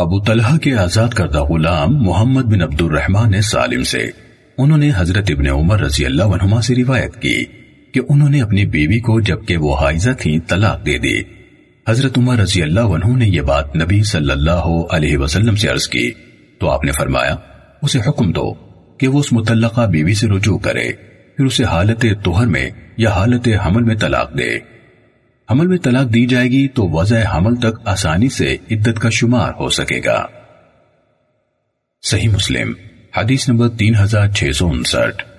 ابو طلحہ کے آزاد کردہ غلام محمد بن عبد الرحمن سالم سے انہوں نے حضرت ابن عمر رضی اللہ عنہما سے روایت کی کہ انہوں نے اپنی بیوی کو جبکہ وہ حائزہ تھیں طلاق دے دی۔ حضرت عمر رضی اللہ عنہ نے یہ بات نبی صلی اللہ علیہ وسلم سے عرض کی۔ تو آپ نے فرمایا، اسے حکم دو کہ وہ اس متعلقہ بیوی سے رجوع کرے، پھر اسے حالت توہر میں یا حالت حمل میں طلاق دے۔ حمل میں طلاق دی جائے گی تو وضع حمل تک آسانی سے عدت کا شمار ہو سکے گا۔ صحیح مسلم، حدیث نمبر تین ہزار چھ سو انسٹھ۔